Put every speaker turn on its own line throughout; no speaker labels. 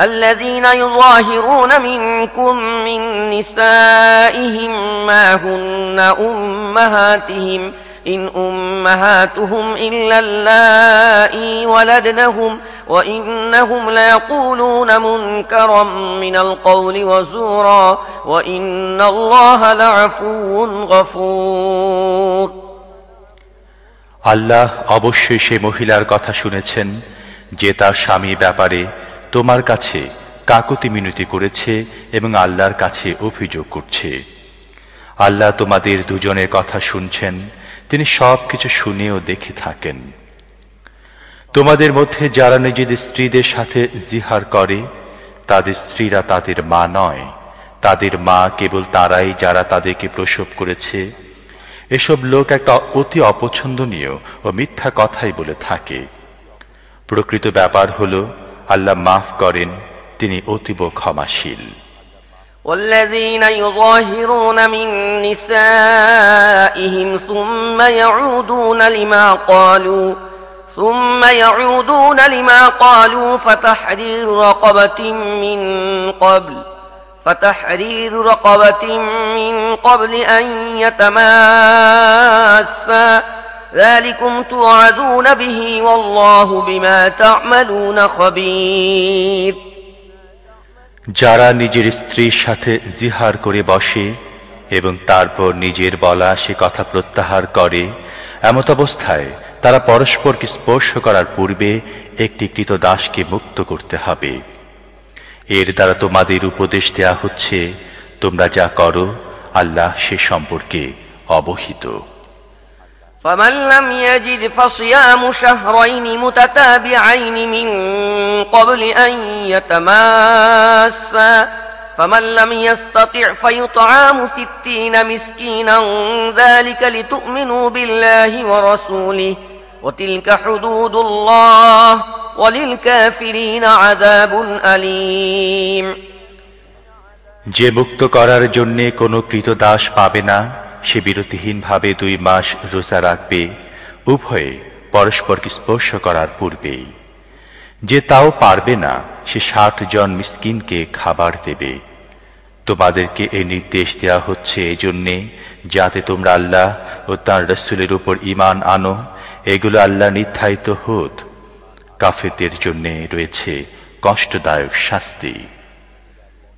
الذين يظاهرون منكم من نسائهم ما هن أمهاتهم إن أمهاتهم إلا اللائي ولدنهم وإنهم ليقولون منكرا من القول وزورا وإن الله لعفو غفور
الله أبو সে مهلار قطع شنة যে তার স্বামী ব্যাপারে তোমার কাছে কাকতি মিনতি করেছে এবং আল্লাহর কাছে অভিযোগ করছে আল্লাহ তোমাদের দুজনের কথা শুনছেন তিনি সব কিছু শুনেও দেখে থাকেন তোমাদের মধ্যে যারা নিজেদের স্ত্রীদের সাথে জিহার করে তাদের স্ত্রীরা তাদের মা নয় তাদের মা কেবল তারাই যারা তাদেরকে প্রসব করেছে এসব লোক একটা অতি অপছন্দনীয় ও মিথ্যা কথাই বলে থাকে প্রকৃত ব্যাপার হলো আল্লাহ মাফ করেন তিনি অতীব ক্ষমাশীল
والذين يظاهرون من نسائهم ثم يعودون لما قالوا ثم يعودون لما قالوا فتحرير رقبة من قبل فتحرير رقبة من قبل أن يتماسا যারা
নিজের স্ত্রীর সাথে জিহার করে বসে এবং তারপর নিজের বলা সে কথা প্রত্যাহার করে এমত অবস্থায় তারা পরস্পরকে স্পর্শ করার পূর্বে একটি কৃত দাসকে মুক্ত করতে হবে এর দ্বারা তোমাদের উপদেশ দেয়া হচ্ছে তোমরা যা করো আল্লাহ সে সম্পর্কে অবহিত
فمن لم يجد فصيام شهرين متتابعين من قبل أن يتماسا فمن لم يستطع فيطعام ستين مسكينا ذلك لتؤمنوا بالله ورسوله وتلك حدود الله وللكافرين عذاب أليم
যে মুক্ত করার জন্যে কোনো কৃতদাস পাবে না সে বিরতিহীনভাবে দুই মাস রোজা রাখবে উভয়ে পরস্পরকে স্পর্শ করার পূর্বেই যে তাও পারবে না সে ষাট জন মিসকিনকে খাবার দেবে তোমাদেরকে এই নির্দেশ দেওয়া হচ্ছে এজন্যে যাতে তোমরা আল্লাহ ও তাঁর রসুলের উপর ইমান আনো এগুলো আল্লাহ নির্ধারিত হোত কাফেরদের জন্যে রয়েছে কষ্টদায়ক শাস্তি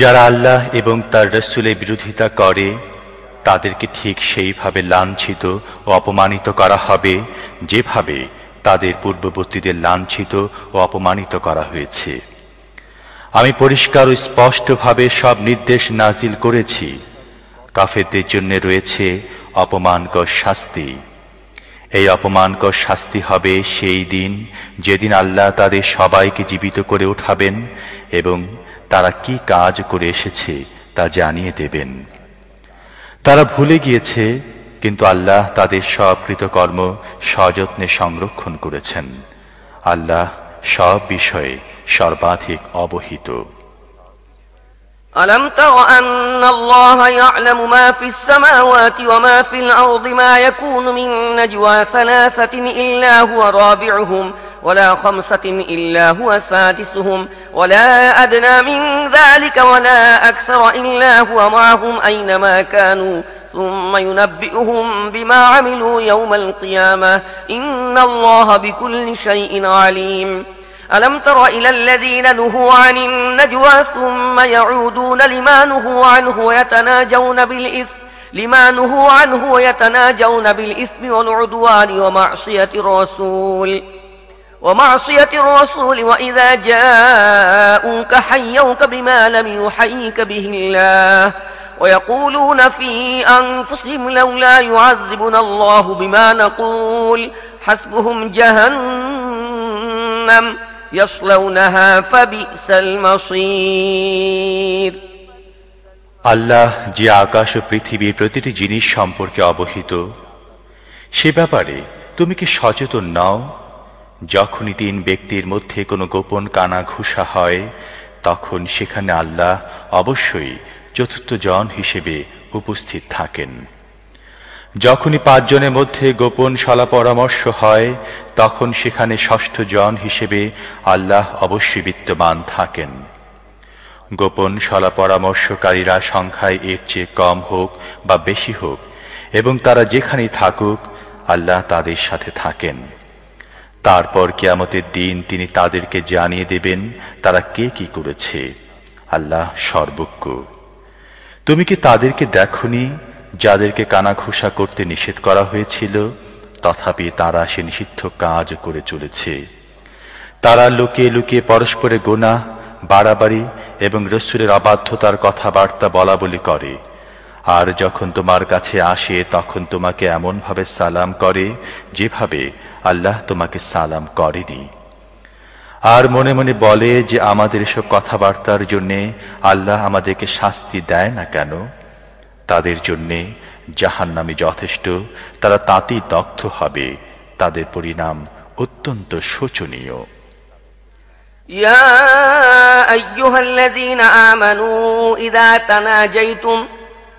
যারা আল্লাহ এবং তার রসুলের বিরোধিতা করে তাদেরকে ঠিক সেইভাবে লাঞ্ছিত ও অপমানিত করা হবে যেভাবে তাদের পূর্ববর্তীদের লাঞ্ছিত ও অপমানিত করা হয়েছে আমি পরিষ্কার ও স্পষ্টভাবে সব নির্দেশ নাজিল করেছি কাফেরদের জন্য রয়েছে অপমানকর শাস্তি এই অপমানকর শাস্তি হবে সেই দিন যেদিন আল্লাহ তাদের সবাইকে জীবিত করে উঠাবেন এবং তারা কি কাজ করে এসেছে তা জানিয়ে দেবেন তারা ভুলে গিয়েছে কিন্তু আল্লাহ তাদের সব কৃতকর্ম সযত্নে সংরক্ষণ করেছেন আল্লাহ সব বিষয়ে সর্বাধিক অবহিত
ألم تر أن الله يعلم ما في السماوات وما في الأرض ما يكون من نجوى ثلاثة إلا هو رابعهم ۖ ولا خمسة إلا هو سادسهم ولا أدنى من ذلك ولا أكثر إلا هو معهم أينما كانوا ثم ينبئهم بما عملوا يوم القيامة إن الله بكل شيء عليم ألم تر إلى الذين نهوا عن النجوى ثم يعودون لما نهوا عنه ويتناجون بالإثم لما نهوا عنه ويتناجون بالإثم والعدوان ومعصية الرسول ومعصية الرسول وإذا جاءوك حيوك بما لم يحيك به الله ويقولون في أنفسهم لولا يعذبنا الله بما نقول حسبهم جهنم يصلونها فبئس المصير
আল্লাহ যে আকাশ ও পৃথিবীর প্রতিটি জিনিস সম্পর্কে অবহিত সে ব্যাপারে তুমি কি সচেতন নাও যখনই তিন ব্যক্তির মধ্যে কোনো গোপন ঘুষা হয় তখন সেখানে আল্লাহ অবশ্যই চতুর্থ জন হিসেবে উপস্থিত থাকেন যখনই পাঁচজনের মধ্যে গোপন সলা পরামর্শ হয় তখন সেখানে ষষ্ঠ জন হিসেবে আল্লাহ অবশ্যই বিদ্যমান থাকেন গোপন সলা পরামর্শকারীরা সংখ্যায় এর চেয়ে কম হোক বা বেশি হোক এবং তারা যেখানেই থাকুক আল্লাহ তাদের সাথে থাকেন তারপর কেয়ামতের দিন তিনি তাদেরকে জানিয়ে দেবেন তারা কে কি করেছে আল্লাহ সর্বজ্ঞ তুমি কি তাদেরকে দেখনি যাদেরকে কানাঘোষা করতে নিষেধ করা হয়েছিল তথাপি তারা সে নিষিদ্ধ কাজ করে চলেছে তারা লুকিয়ে লুকিয়ে পরস্পরে গোনা বাড়াবাড়ি এবং রসুরের অবাধ্যতার কথাবার্তা বলা বলি করে আর যখন তোমার কাছে আসে তখন তোমাকে এমনভাবে সালাম করে যেভাবে আল্লাহ তোমাকে সালাম করেনি আর মনে মনে বলে যে আমাদের এসব কথাবার্তার জন্যে আল্লাহ আমাদেরকে শাস্তি দেয় না কেন তাদের জন্যে জাহান নামে যথেষ্ট তারা তাতেই দগ্ধ হবে তাদের পরিণাম অত্যন্ত শোচনীয়
يا ايها الذين امنوا اذا تناجيتم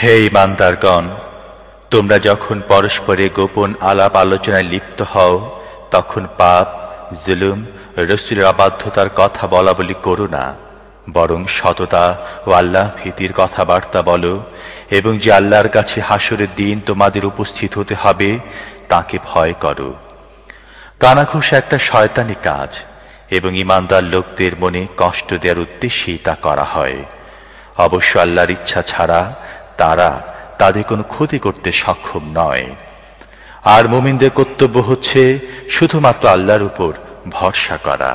হে ইমানদারগণ তোমরা যখন পরস্পরে গোপন আলাপ আলোচনায় লিপ্ত হও তখন পাপ জুলুম রসুলের অবাধ্যতার কথা বলা বলি করো না বরং সততা ও আল্লাহ ভীতির কথাবার্তা বলো এবং যে আল্লাহর কাছে হাসরের দিন তোমাদের উপস্থিত হতে হবে তাকে ভয় করো কানাঘুষ একটা শয়তানি কাজ এবং ইমানদার লোকদের মনে কষ্ট দেওয়ার উদ্দেশ্যেই তা করা হয় অবশ্য আল্লাহর ইচ্ছা ছাড়া তারা তাদের কোনো ক্ষতি করতে সক্ষম নয় আর মোমিনদের কর্তব্য হচ্ছে শুধুমাত্র আল্লাহর উপর ভরসা করা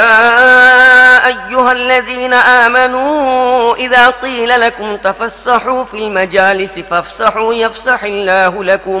يا ايها الذين امنوا اذا قيل لكم تفسحوا في المجالس فافسحوا يفسح الله لكم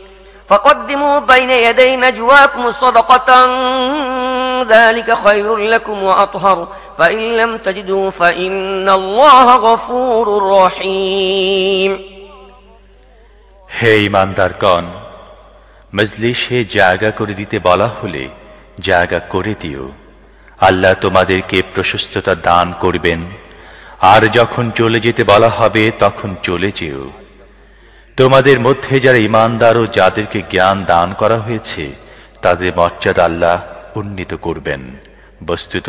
فقدموا بين يدي نجواكم صدقة ذلك خير لكم وأطهر فإن لم تجدوا فإن الله غفور رحيم
হে ইমানদারগণ মজলিসে জায়গা করে দিতে বলা হলে জায়গা করে দিও আল্লাহ তোমাদেরকে প্রশস্ততা দান করবেন আর যখন চলে যেতে বলা হবে তখন চলে যেও তোমাদের মধ্যে যারা ইমানদার ও যাদেরকে জ্ঞান দান করা হয়েছে তাদের মর্যাদা আল্লাহ উন্নীত করবেন বস্তুত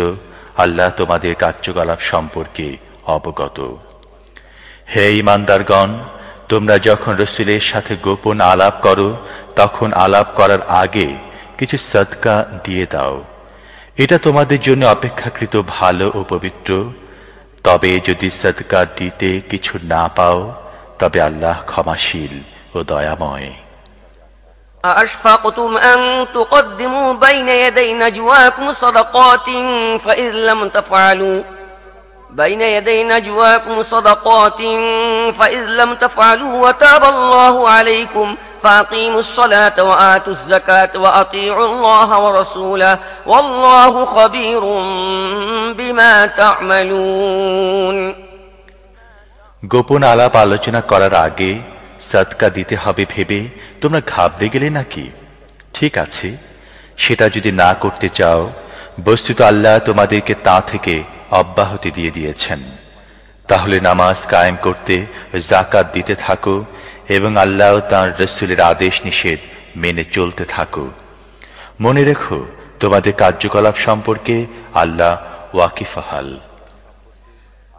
আল্লাহ তোমাদের কার্যকলাপ সম্পর্কে অবগত হে ইমানদারগণ তোমরা যখন রসুলের সাথে গোপন আলাপ করো তখন আলাপ করার আগে কিছু সৎকা দিয়ে দাও এটা তোমাদের জন্য অপেক্ষাকৃত ভালো ও পবিত্র তবে যদি সৎকা দিতে কিছু না পাও তবে আল্লাহ ক্ষমাশীল ও দয়াময়
أأشفقتم أن تقدموا بين يدي نجواكم صدقات فإذ لم تفعلوا بين يدي نجواكم صدقات فإذ لم تفعلوا وتاب الله عليكم فأقيموا الصلاة وآتوا الزكاة وأطيعوا الله ورسوله والله خبير بما تعملون
গোপন আলাপ আলোচনা করার আগে সৎকা দিতে হবে ভেবে তোমরা ঘাবড়ে গেলে নাকি ঠিক আছে সেটা যদি না করতে চাও বস্তুত আল্লাহ তোমাদেরকে তা থেকে অব্যাহতি দিয়ে দিয়েছেন তাহলে নামাজ কায়েম করতে জাকাত দিতে থাকো এবং আল্লাহ তাঁর রসুলের আদেশ নিষেধ মেনে চলতে থাকো মনে রেখো তোমাদের কার্যকলাপ সম্পর্কে আল্লাহ ওয়াকিফাহাল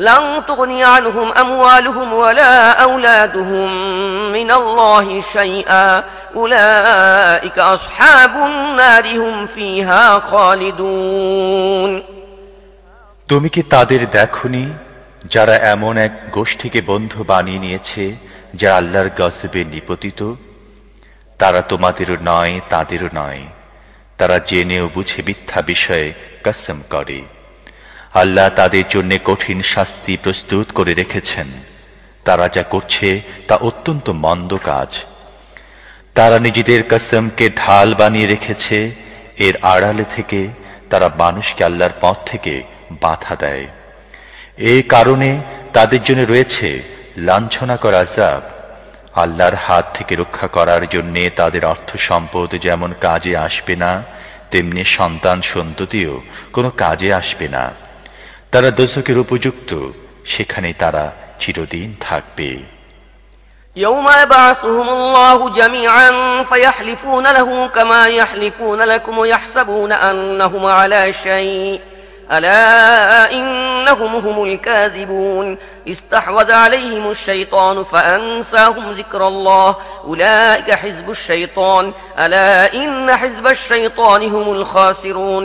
তুমি কি তাদের
দেখনি যারা এমন এক গোষ্ঠীকে বন্ধু বানিয়ে নিয়েছে যা আল্লাহর গজবে নিপতিত তারা তোমাদেরও নয় তাদেরও নয় তারা জেনেও বুঝে মিথ্যা বিষয়ে কসম করে আল্লাহ তাদের জন্য কঠিন শাস্তি প্রস্তুত করে রেখেছেন তারা যা করছে তা অত্যন্ত মন্দ কাজ তারা নিজেদের কসমকে ঢাল বানিয়ে রেখেছে এর আড়ালে থেকে তারা মানুষকে আল্লাহর পথ থেকে বাধা দেয় এই কারণে তাদের জন্য রয়েছে লাঞ্ছনা করা আজাব আল্লাহর হাত থেকে রক্ষা করার জন্যে তাদের অর্থ সম্পদ যেমন কাজে আসবে না তেমনি সন্তান সন্ততিও কোনো কাজে আসবে না তারা দোজকের উপযুক্ত সেখানে তারা চিরদিন থাকবে
يوم يبعثهم الله جميعا فيحلفون له كما يحلفون لكم ويحسبون أنهم على شيء ألا إنهم هم الكاذبون استحوذ عليهم الشيطان فأنساهم ذكر الله أولئك حزب الشيطان ألا إن حزب الشيطان هم الخاسرون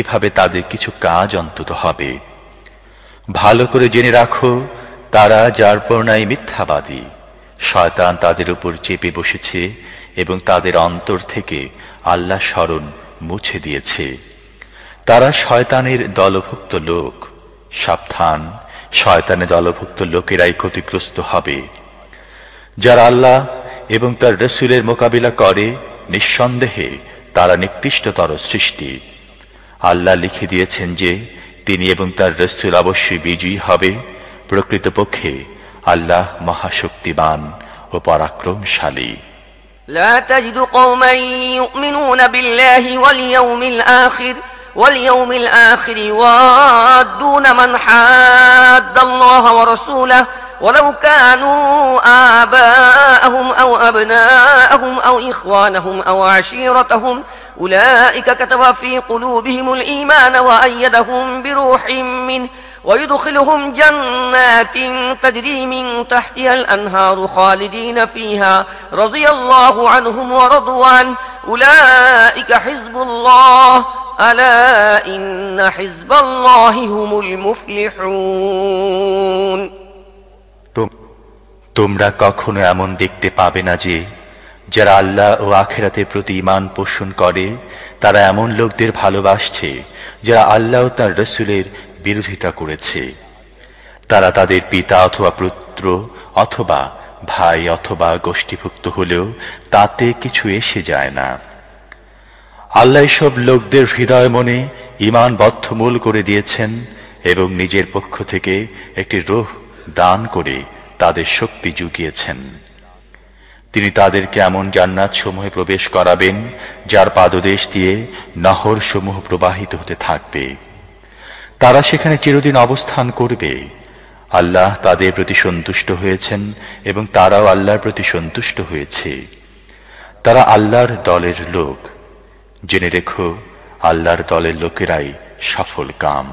এভাবে তাদের কিছু কাজ অন্তত হবে ভালো করে জেনে রাখো তারা যার পর্ণায় মিথ্যাবাদী শয়তান তাদের উপর চেপে বসেছে এবং তাদের অন্তর থেকে আল্লাহ স্মরণ মুছে দিয়েছে তারা শয়তানের দলভুক্ত লোক সাবধান শয়তানে দলভুক্ত লোকেরাই ক্ষতিগ্রস্ত হবে যারা আল্লাহ এবং তার রসুলের মোকাবিলা করে নিঃসন্দেহে তারা নিকৃষ্টতর সৃষ্টি আল্লাহ লিখে দিয়েছেন যে তিনি এবং তার রসুল অবশ্যই বিজয়ী হবে প্রকৃতপক্ষে আল্লাহ মহাশক্তিবান ও পরাক্রমশালী
لا تجد قوما يؤمنون بالله واليوم الآخر واليوم الآخر يوادون من حد الله ورسوله ولو كانوا آباءهم أو أبناءهم أو إخوانهم أو عشيرتهم أولئك كتب في قلوبهم الإيمان وأيدهم بروح منه ويدخلهم جنات تجري من تحتها الأنهار خالدين فيها رضي الله عنهم ورضوا عنه أولئك حزب الله ألا إن حزب الله هم المفلحون
তোমরা কখনো এমন দেখতে পাবে না যে যারা আল্লাহ ও আখেরাতের প্রতি ইমান পোষণ করে তারা এমন লোকদের ভালোবাসছে যারা আল্লাহ ও তাঁর রসুলের বিরোধিতা করেছে তারা তাদের পিতা অথবা পুত্র অথবা ভাই অথবা গোষ্ঠীভুক্ত হলেও তাতে কিছু এসে যায় না আল্লাহ সব লোকদের হৃদয় মনে ইমান বদ্ধমূল করে দিয়েছেন এবং নিজের পক্ষ থেকে একটি রোহ দান করে তাদের শক্তি জুগিয়েছেন তিনি তাদেরকে এমন জান্নাত সমূহে প্রবেশ করাবেন যার পাদদেশ দিয়ে নহর সমূহ প্রবাহিত হতে থাকবে তারা সেখানে চিরদিন অবস্থান করবে আল্লাহ তাদের প্রতি সন্তুষ্ট হয়েছেন এবং তারাও আল্লাহর প্রতি সন্তুষ্ট হয়েছে তারা আল্লাহর দলের লোক জেনে রেখো আল্লাহর দলের লোকেরাই সফল কাম